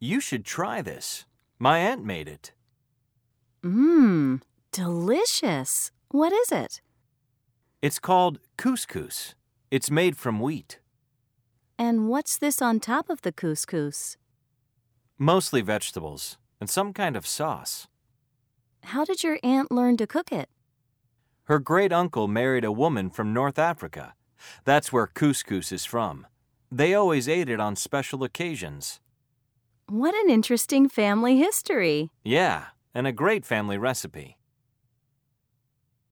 You should try this. My aunt made it. Mmm, delicious. What is it? It's called couscous. It's made from wheat. And what's this on top of the couscous? Mostly vegetables and some kind of sauce. How did your aunt learn to cook it? Her great uncle married a woman from North Africa. That's where couscous is from. They always ate it on special occasions. What an interesting family history. Yeah, and a great family recipe.